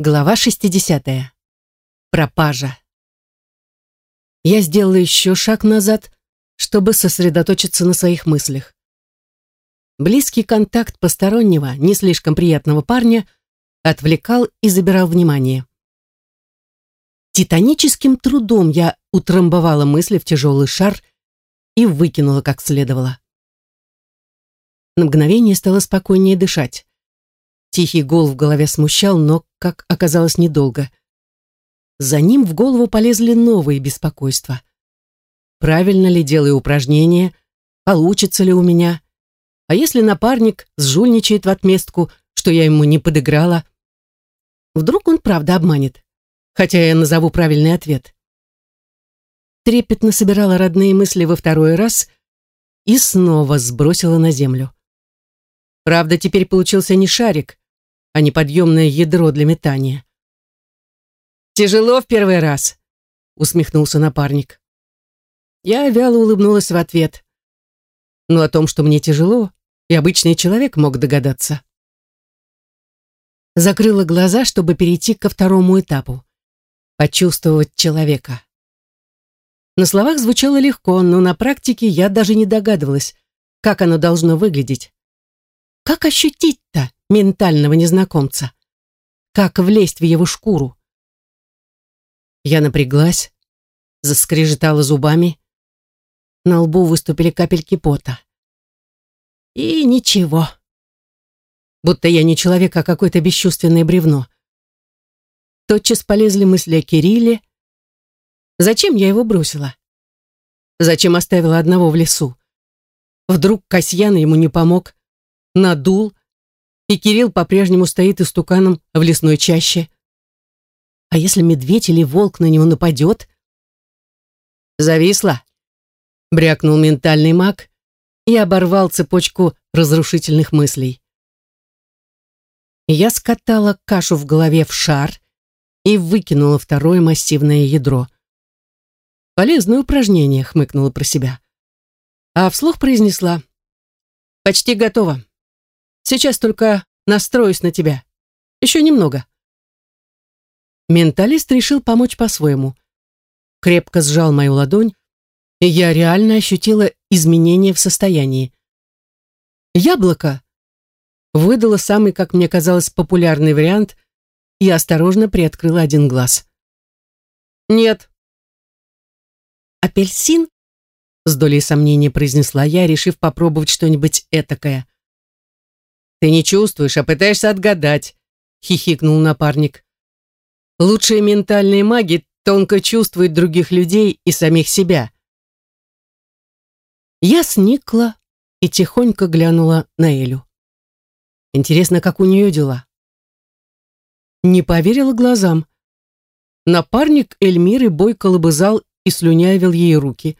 Глава 60. Пропажа. Я сделала еще шаг назад, чтобы сосредоточиться на своих мыслях. Близкий контакт постороннего, не слишком приятного парня отвлекал и забирал внимание. Титаническим трудом я утрамбовала мысли в тяжелый шар и выкинула как следовало. На мгновение стало спокойнее дышать. Тихий гул в голове смущал, но, как оказалось, недолго. За ним в голову полезли новые беспокойства. Правильно ли делаю упражнения? Получится ли у меня? А если напарник сжульничает в отместку, что я ему не подыграла? Вдруг он правда обманет? Хотя я назову правильный ответ. Трепетно собирала родные мысли во второй раз и снова сбросила на землю. Правда, теперь получился не шарик, а не подъемное ядро для метания. «Тяжело в первый раз», — усмехнулся напарник. Я вяло улыбнулась в ответ. Но о том, что мне тяжело, и обычный человек мог догадаться. Закрыла глаза, чтобы перейти ко второму этапу. Почувствовать человека. На словах звучало легко, но на практике я даже не догадывалась, как оно должно выглядеть. Как ощутить-то ментального незнакомца? Как влезть в его шкуру? Я напряглась, заскрежетала зубами. На лбу выступили капельки пота. И ничего. Будто я не человек, а какое-то бесчувственное бревно. Тотчас полезли мысли о Кирилле. Зачем я его бросила? Зачем оставила одного в лесу? Вдруг Касьян ему не помог, надул, и Кирилл по-прежнему стоит истуканом в лесной чаще. А если медведь или волк на него нападет? Зависла, брякнул ментальный маг и оборвал цепочку разрушительных мыслей. Я скатала кашу в голове в шар и выкинула второе массивное ядро. Полезное упражнение, хмыкнула про себя. А вслух произнесла. Почти готово. Сейчас только настроюсь на тебя. Еще немного. Менталист решил помочь по-своему. Крепко сжал мою ладонь, и я реально ощутила изменения в состоянии. Яблоко выдало самый, как мне казалось, популярный вариант и осторожно приоткрыла один глаз. «Нет». «Апельсин?» с долей сомнения произнесла я, решив попробовать что-нибудь этакое. «Ты не чувствуешь, а пытаешься отгадать», — хихикнул напарник. «Лучшие ментальные маги тонко чувствуют других людей и самих себя». Я сникла и тихонько глянула на Элю. Интересно, как у нее дела? Не поверила глазам. Напарник Эльмиры бойко лобызал и слюнявил ей руки.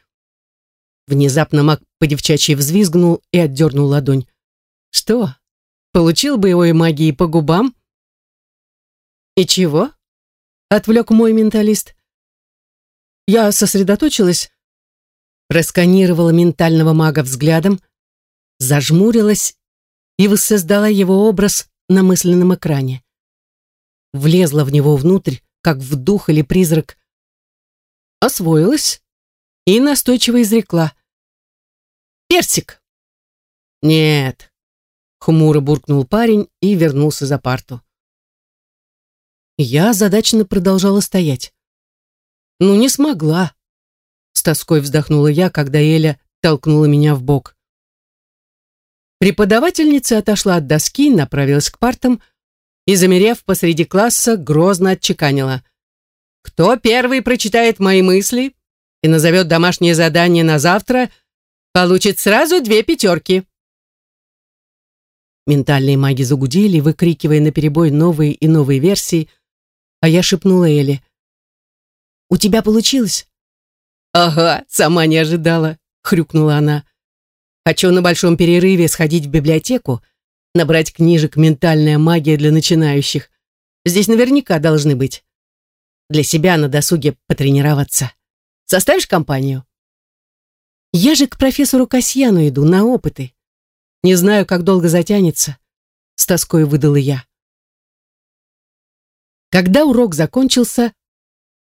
Внезапно маг по-девчачьи взвизгнул и отдернул ладонь. «Что, Получил боевой магии по губам? И чего? Отвлек мой менталист. Я сосредоточилась, просканировала ментального мага взглядом, зажмурилась и воссоздала его образ на мысленном экране. Влезла в него внутрь, как в дух или призрак. Освоилась и настойчиво изрекла. «Персик!» «Нет, Хмуро буркнул парень и вернулся за парту. Я задачно продолжала стоять. «Ну, не смогла!» С тоской вздохнула я, когда Эля толкнула меня в бок. Преподавательница отошла от доски, направилась к партам и, замерев посреди класса, грозно отчеканила. «Кто первый прочитает мои мысли и назовет домашнее задание на завтра, получит сразу две пятерки». Ментальные маги загудели, выкрикивая наперебой новые и новые версии, а я шепнула Элли. «У тебя получилось?» «Ага, сама не ожидала», — хрюкнула она. «Хочу на большом перерыве сходить в библиотеку, набрать книжек «Ментальная магия для начинающих». Здесь наверняка должны быть. Для себя на досуге потренироваться. Составишь компанию?» «Я же к профессору Касьяну иду на опыты», не знаю, как долго затянется, с тоской выдала я. Когда урок закончился,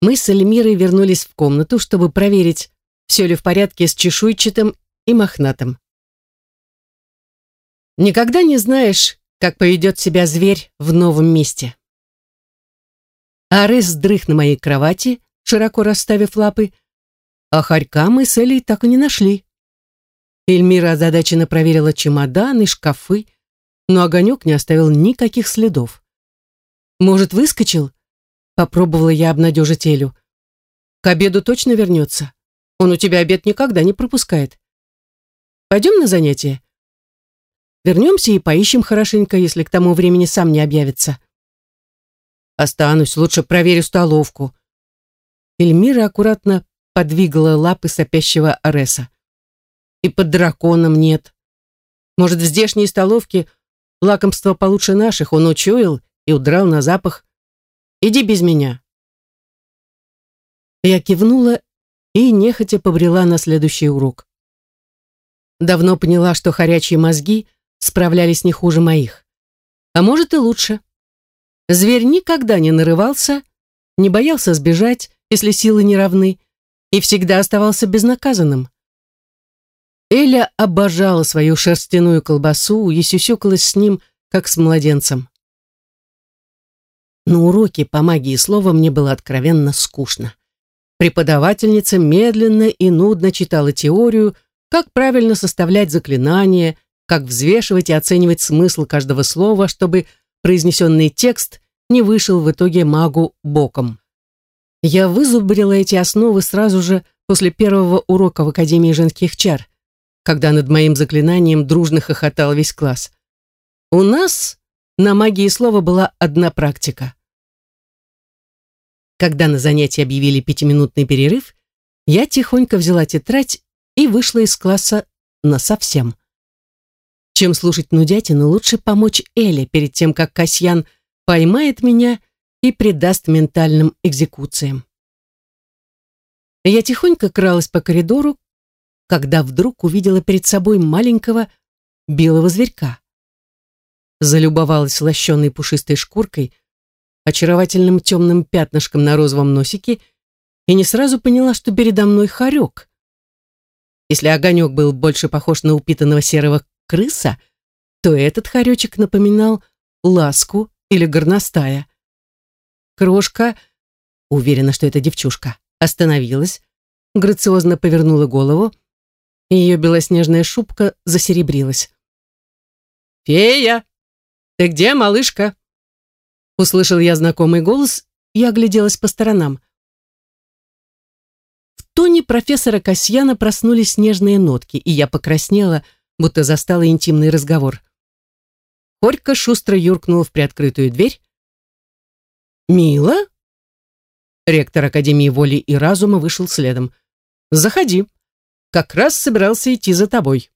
мы с Эльмирой вернулись в комнату, чтобы проверить, все ли в порядке с чешуйчатым и мохнатым. Никогда не знаешь, как поведет себя зверь в новом месте. Арес дрых на моей кровати, широко расставив лапы, а хорька мы с Элей так и не нашли. Эльмира озадаченно проверила чемоданы, шкафы, но огонек не оставил никаких следов. «Может, выскочил?» — попробовала я обнадежить Элю. «К обеду точно вернется. Он у тебя обед никогда не пропускает. Пойдем на занятие? Вернемся и поищем хорошенько, если к тому времени сам не объявится». «Останусь, лучше проверю столовку». Эльмира аккуратно подвигала лапы сопящего Ареса. «И под драконом нет. Может, в здешней столовке лакомство получше наших он учуял и удрал на запах. Иди без меня». Я кивнула и нехотя побрела на следующий урок. Давно поняла, что хорячие мозги справлялись не хуже моих. А может и лучше. Зверь никогда не нарывался, не боялся сбежать, если силы не равны, и всегда оставался безнаказанным. Эля обожала свою шерстяную колбасу и сюсюкалась с ним, как с младенцем. На уроке по магии слова мне было откровенно скучно. Преподавательница медленно и нудно читала теорию, как правильно составлять заклинания, как взвешивать и оценивать смысл каждого слова, чтобы произнесенный текст не вышел в итоге магу боком. Я вызубрила эти основы сразу же после первого урока в Академии женских чар, когда над моим заклинанием дружно хохотал весь класс. У нас на магии слова была одна практика. Когда на занятии объявили пятиминутный перерыв, я тихонько взяла тетрадь и вышла из класса насовсем. Чем слушать нудятину, лучше помочь Эле перед тем, как Касьян поймает меня и предаст ментальным экзекуциям. Я тихонько кралась по коридору, когда вдруг увидела перед собой маленького белого зверька. Залюбовалась лощеной пушистой шкуркой, очаровательным темным пятнышком на розовом носике и не сразу поняла, что передо мной хорек. Если огонек был больше похож на упитанного серого крыса, то этот хоречек напоминал ласку или горностая. Крошка, уверена, что это девчушка, остановилась, грациозно повернула голову, ее белоснежная шубка засеребрилась. «Фея! Ты где, малышка?» Услышал я знакомый голос и огляделась по сторонам. В тоне профессора Касьяна проснулись нежные нотки, и я покраснела, будто застала интимный разговор. Хорька шустро юркнула в приоткрытую дверь. «Мила?» Ректор Академии воли и разума вышел следом. «Заходи. Как раз собирался идти за тобой».